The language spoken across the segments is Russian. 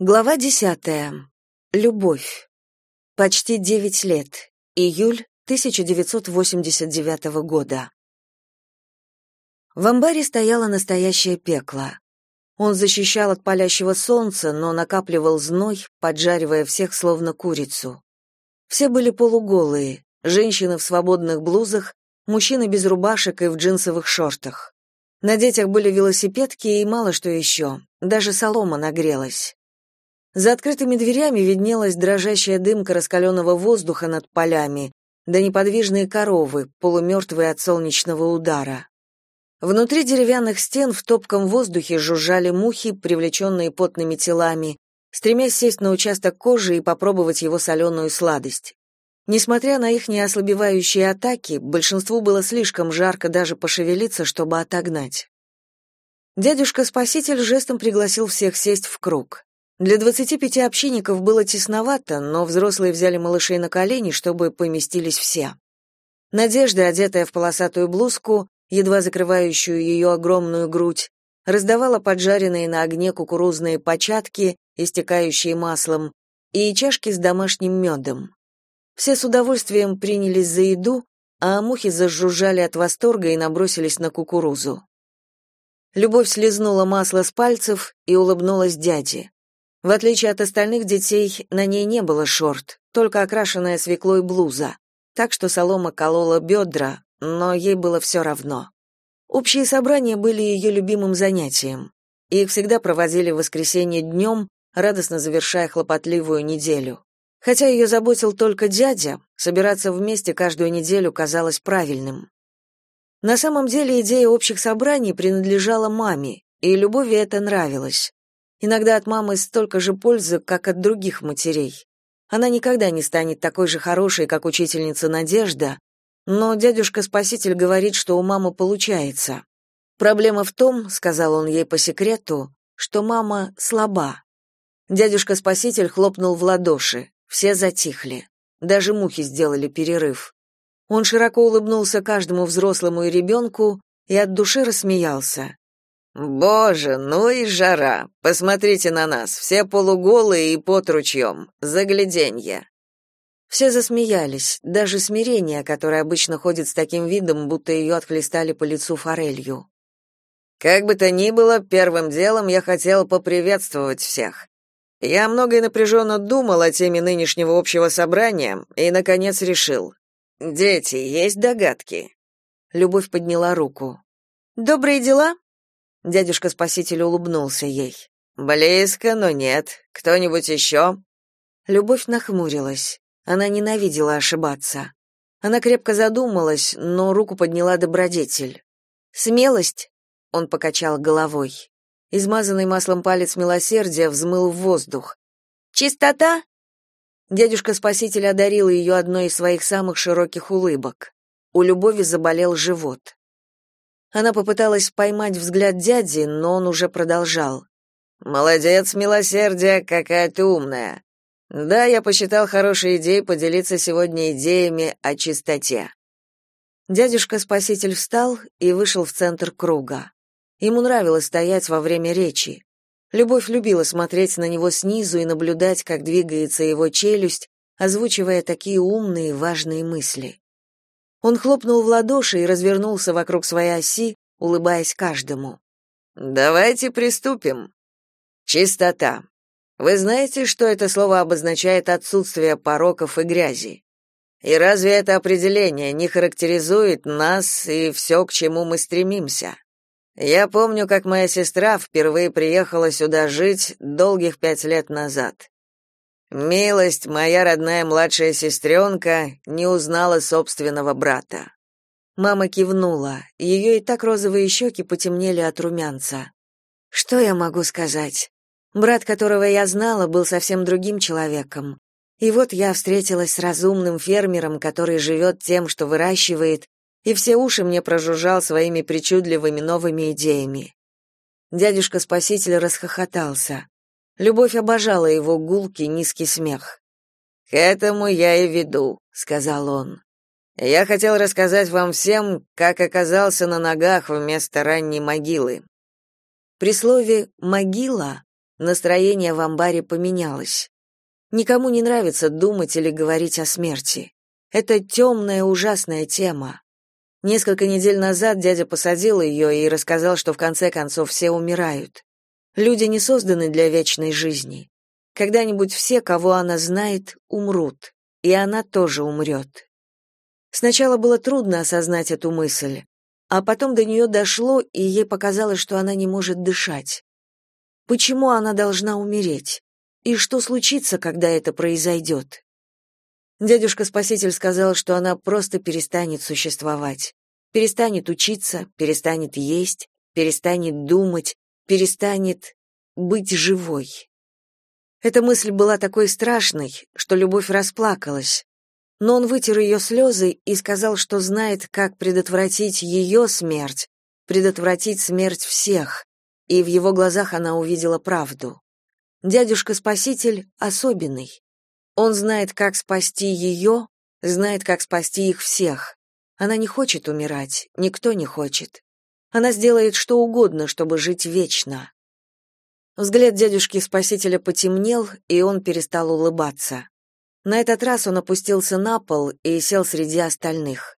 Глава десятая. Любовь. Почти девять лет. Июль 1989 года. В амбаре стояло настоящее пекло. Он защищал от палящего солнца, но накапливал зной, поджаривая всех словно курицу. Все были полуголые, женщины в свободных блузах, мужчины без рубашек и в джинсовых шортах. На детях были велосипедки и мало что еще, даже солома нагрелась. За открытыми дверями виднелась дрожащая дымка раскаленного воздуха над полями, да неподвижные коровы, полумертвые от солнечного удара. Внутри деревянных стен в топком воздухе жужжали мухи, привлеченные потными телами, стремясь сесть на участок кожи и попробовать его соленую сладость. Несмотря на их неослабевающие атаки, большинству было слишком жарко даже пошевелиться, чтобы отогнать. Дядюшка-спаситель жестом пригласил всех сесть в круг. Для двадцати пяти общинников было тесновато, но взрослые взяли малышей на колени, чтобы поместились все. Надежда, одетая в полосатую блузку, едва закрывающую ее огромную грудь, раздавала поджаренные на огне кукурузные початки, истекающие маслом, и чашки с домашним медом. Все с удовольствием принялись за еду, а мухи зажужжали от восторга и набросились на кукурузу. Любовь слезнула масло с пальцев и улыбнулась дяде. В отличие от остальных детей, на ней не было шорт, только окрашенная свеклой блуза, так что солома колола бедра, но ей было все равно. Общие собрания были ее любимым занятием. Их всегда проводили в воскресенье днем, радостно завершая хлопотливую неделю. Хотя ее заботил только дядя, собираться вместе каждую неделю казалось правильным. На самом деле идея общих собраний принадлежала маме, и Любови это нравилось. Иногда от мамы столько же пользы, как от других матерей. Она никогда не станет такой же хорошей, как учительница Надежда, но дядюшка-спаситель говорит, что у мамы получается. Проблема в том, сказал он ей по секрету, что мама слаба. Дядюшка-спаситель хлопнул в ладоши. Все затихли. Даже мухи сделали перерыв. Он широко улыбнулся каждому взрослому и ребенку и от души рассмеялся. Боже, ну и жара. Посмотрите на нас, все полуголые и под ручьем. Загляденье. Все засмеялись, даже смирение, которое обычно ходит с таким видом, будто ее отхлестали по лицу форелью. Как бы то ни было, первым делом я хотел поприветствовать всех. Я много и напряженно думал о теме нынешнего общего собрания и, наконец, решил. Дети, есть догадки?» Любовь подняла руку. «Добрые дела?» Дядюшка-спаситель улыбнулся ей. Близко, но нет. Кто-нибудь еще?» Любовь нахмурилась. Она ненавидела ошибаться. Она крепко задумалась, но руку подняла добродетель. «Смелость?» — он покачал головой. Измазанный маслом палец милосердия взмыл в воздух. «Чистота?» Дядюшка-спаситель одарил ее одной из своих самых широких улыбок. У Любови заболел живот. Она попыталась поймать взгляд дяди, но он уже продолжал. «Молодец, милосердие, какая ты умная. Да, я посчитал хорошей идеей поделиться сегодня идеями о чистоте». Дядюшка-спаситель встал и вышел в центр круга. Ему нравилось стоять во время речи. Любовь любила смотреть на него снизу и наблюдать, как двигается его челюсть, озвучивая такие умные важные мысли. Он хлопнул в ладоши и развернулся вокруг своей оси, улыбаясь каждому. Давайте приступим. Чистота. Вы знаете, что это слово обозначает отсутствие пороков и грязи? И разве это определение не характеризует нас и все, к чему мы стремимся? Я помню, как моя сестра впервые приехала сюда жить долгих пять лет назад. Милость, моя родная младшая сестренка, не узнала собственного брата. Мама кивнула. Ее и так розовые щеки потемнели от румянца. Что я могу сказать? Брат, которого я знала, был совсем другим человеком. И вот я встретилась с разумным фермером, который живет тем, что выращивает, и все уши мне прожужжал своими причудливыми новыми идеями. Дядюшка-спаситель расхохотался. Любовь обожала его гулкий низкий смех. «К этому я и веду», — сказал он. «Я хотел рассказать вам всем, как оказался на ногах вместо ранней могилы». При слове «могила» Настроение в амбаре поменялось. Никому не нравится думать или говорить о смерти. Это темная, ужасная тема. Несколько недель назад дядя посадил ее и рассказал, что в конце концов все умирают. Люди не созданы для вечной жизни. Когда-нибудь все, кого она знает, умрут, и она тоже умрет. Сначала было трудно осознать эту мысль, а потом до нее дошло, и ей показалось, что она не может дышать. Почему она должна умереть? И что случится, когда это произойдет? Дядюшка-спаситель сказал, что она просто перестанет существовать, перестанет учиться, перестанет есть, перестанет думать, перестанет быть живой. Эта мысль была такой страшной, что любовь расплакалась, но он вытер ее слезы и сказал, что знает, как предотвратить ее смерть, предотвратить смерть всех, и в его глазах она увидела правду. Дядюшка-спаситель особенный. Он знает, как спасти ее, знает, как спасти их всех. Она не хочет умирать, никто не хочет. Она сделает что угодно, чтобы жить вечно. Взгляд дядюшки-спасителя потемнел, и он перестал улыбаться. На этот раз он опустился на пол и сел среди остальных.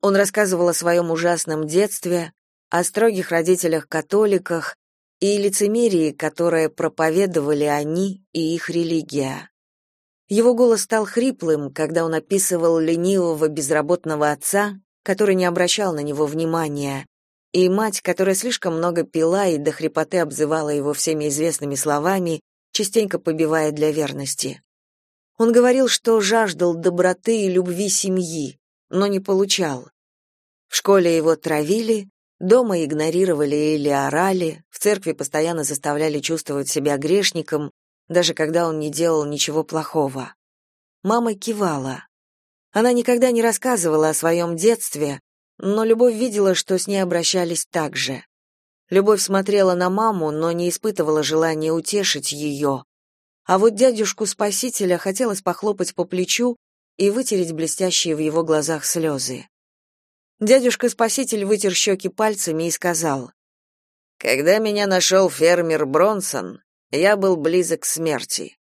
Он рассказывал о своем ужасном детстве, о строгих родителях-католиках и лицемерии, которое проповедовали они и их религия. Его голос стал хриплым, когда он описывал ленивого безработного отца, который не обращал на него внимания, и мать, которая слишком много пила и до хрипоты обзывала его всеми известными словами, частенько побивая для верности. Он говорил, что жаждал доброты и любви семьи, но не получал. В школе его травили, дома игнорировали или орали, в церкви постоянно заставляли чувствовать себя грешником, даже когда он не делал ничего плохого. Мама кивала. Она никогда не рассказывала о своем детстве, но Любовь видела, что с ней обращались так же. Любовь смотрела на маму, но не испытывала желания утешить ее, а вот дядюшку-спасителя хотелось похлопать по плечу и вытереть блестящие в его глазах слезы. Дядюшка-спаситель вытер щеки пальцами и сказал, «Когда меня нашел фермер Бронсон, я был близок к смерти.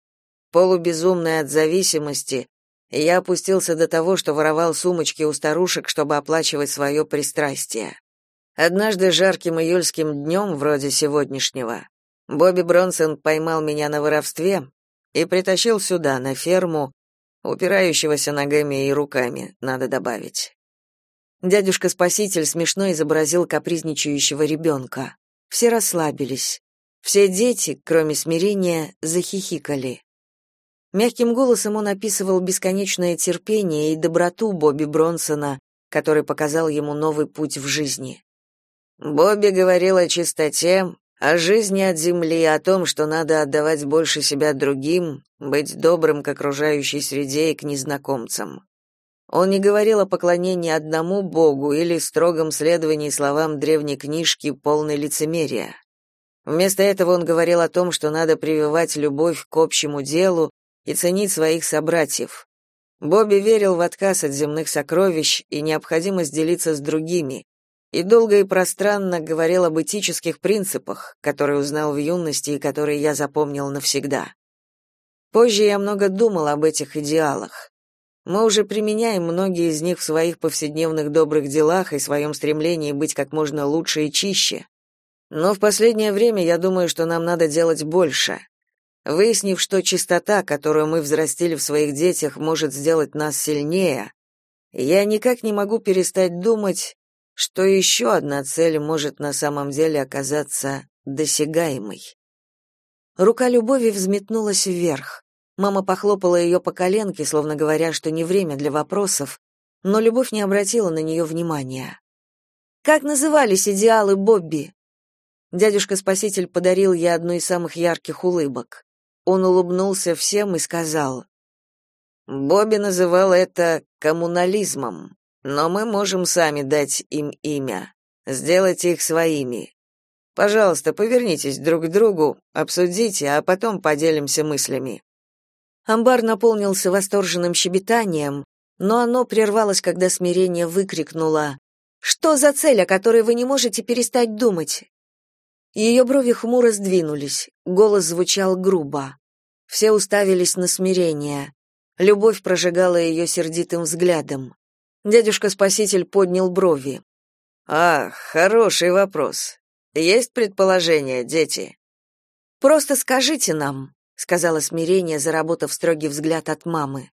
Полубезумный от зависимости, я опустился до того, что воровал сумочки у старушек, чтобы оплачивать свое пристрастие. Однажды жарким июльским днем, вроде сегодняшнего, Бобби Бронсон поймал меня на воровстве и притащил сюда, на ферму, упирающегося ногами и руками, надо добавить. Дядюшка-спаситель смешно изобразил капризничающего ребенка. Все расслабились. Все дети, кроме смирения, захихикали. Мягким голосом он описывал бесконечное терпение и доброту Бобби Бронсона, который показал ему новый путь в жизни. Бобби говорил о чистоте, о жизни от земли, о том, что надо отдавать больше себя другим, быть добрым к окружающей среде и к незнакомцам. Он не говорил о поклонении одному богу или строгом следовании словам древней книжки, полной лицемерия. Вместо этого он говорил о том, что надо прививать любовь к общему делу и ценить своих собратьев. Бобби верил в отказ от земных сокровищ и необходимость делиться с другими, и долго и пространно говорил об этических принципах, которые узнал в юности и которые я запомнил навсегда. Позже я много думал об этих идеалах. Мы уже применяем многие из них в своих повседневных добрых делах и своем стремлении быть как можно лучше и чище. Но в последнее время я думаю, что нам надо делать больше. Выяснив, что чистота, которую мы взрастили в своих детях, может сделать нас сильнее, я никак не могу перестать думать, что еще одна цель может на самом деле оказаться досягаемой. Рука любови взметнулась вверх. Мама похлопала ее по коленке, словно говоря, что не время для вопросов, но любовь не обратила на нее внимания. «Как назывались идеалы Бобби?» Дядюшка-спаситель подарил ей одну из самых ярких улыбок. Он улыбнулся всем и сказал, «Бобби называл это коммунализмом. Но мы можем сами дать им имя, сделать их своими. Пожалуйста, повернитесь друг к другу, обсудите, а потом поделимся мыслями. Амбар наполнился восторженным щебетанием, но оно прервалось, когда смирение выкрикнуло: "Что за цель, о которой вы не можете перестать думать?" Ее брови хмуро сдвинулись, голос звучал грубо. Все уставились на смирение. Любовь прожигала ее сердитым взглядом. Дядюшка-спаситель поднял брови. «Ах, хороший вопрос. Есть предположения, дети?» «Просто скажите нам», — сказала смирение, заработав строгий взгляд от мамы.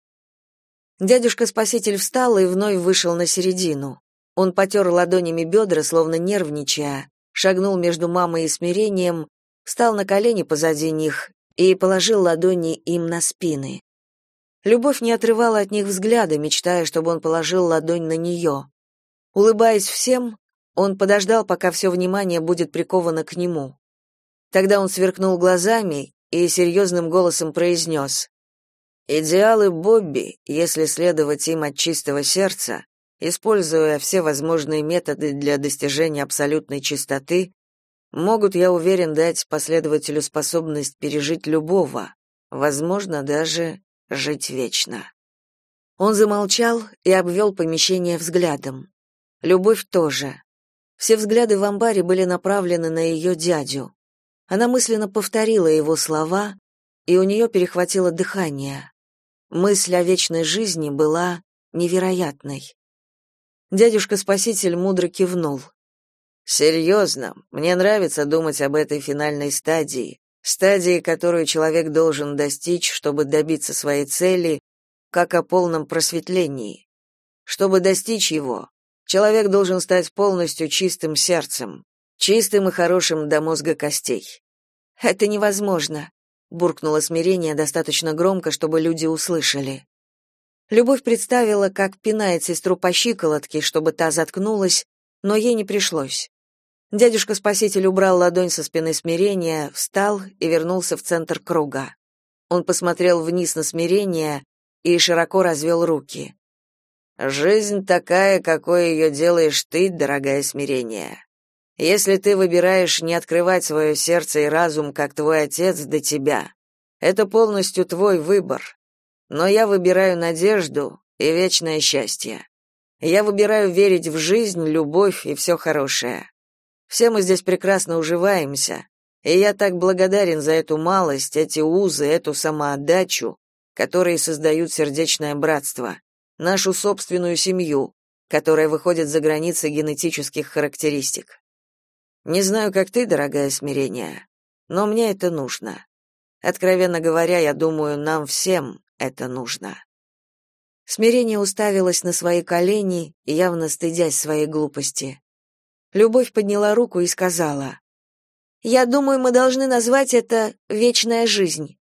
Дядюшка-спаситель встал и вновь вышел на середину. Он потер ладонями бедра, словно нервничая, шагнул между мамой и смирением, встал на колени позади них и положил ладони им на спины. Любовь не отрывала от них взгляда, мечтая, чтобы он положил ладонь на нее. Улыбаясь всем, он подождал, пока все внимание будет приковано к нему. Тогда он сверкнул глазами и серьезным голосом произнес Идеалы Бобби, если следовать им от чистого сердца, используя все возможные методы для достижения абсолютной чистоты, могут, я уверен, дать последователю способность пережить любого, возможно, даже жить вечно. Он замолчал и обвел помещение взглядом. Любовь тоже. Все взгляды в амбаре были направлены на ее дядю. Она мысленно повторила его слова, и у нее перехватило дыхание. Мысль о вечной жизни была невероятной. Дядюшка-спаситель мудро кивнул. «Серьезно, мне нравится думать об этой финальной стадии, стадии, которую человек должен достичь, чтобы добиться своей цели, как о полном просветлении. Чтобы достичь его, человек должен стать полностью чистым сердцем, чистым и хорошим до мозга костей. Это невозможно, буркнуло смирение достаточно громко, чтобы люди услышали. Любовь представила, как пинает сестру по щиколотке, чтобы та заткнулась, но ей не пришлось. Дядюшка-спаситель убрал ладонь со спины смирения, встал и вернулся в центр круга. Он посмотрел вниз на смирение и широко развел руки. «Жизнь такая, какой ее делаешь ты, дорогая смирение. Если ты выбираешь не открывать свое сердце и разум, как твой отец до тебя, это полностью твой выбор. Но я выбираю надежду и вечное счастье. Я выбираю верить в жизнь, любовь и все хорошее. Все мы здесь прекрасно уживаемся, и я так благодарен за эту малость, эти узы, эту самоотдачу, которые создают сердечное братство, нашу собственную семью, которая выходит за границы генетических характеристик. Не знаю, как ты, дорогая смирение, но мне это нужно. Откровенно говоря, я думаю, нам всем это нужно. Смирение уставилось на свои колени, явно стыдясь своей глупости. Любовь подняла руку и сказала: "Я думаю, мы должны назвать это вечная жизнь".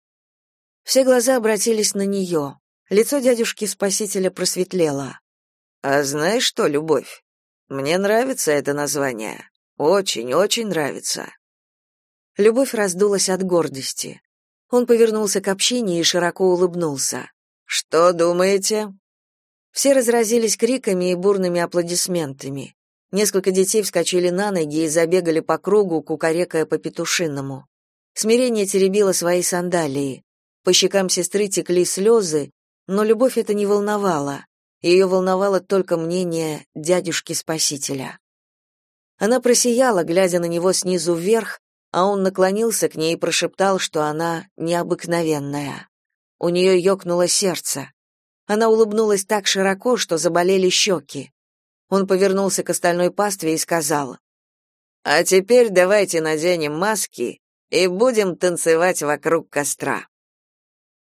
Все глаза обратились на нее. Лицо дядюшки-спасителя просветлело. А знаешь что, Любовь? Мне нравится это название. Очень, очень нравится. Любовь раздулась от гордости. Он повернулся к общине и широко улыбнулся. Что думаете? Все разразились криками и бурными аплодисментами. Несколько детей вскочили на ноги и забегали по кругу, кукарекая по петушиному. Смирение теребило свои сандалии. По щекам сестры текли слезы, но любовь это не волновала. Ее волновало только мнение дядюшки-спасителя. Она просияла, глядя на него снизу вверх, а он наклонился к ней и прошептал, что она необыкновенная. У нее ёкнуло сердце. Она улыбнулась так широко, что заболели щеки. Он повернулся к остальной пастве и сказал: "А теперь давайте наденем маски и будем танцевать вокруг костра".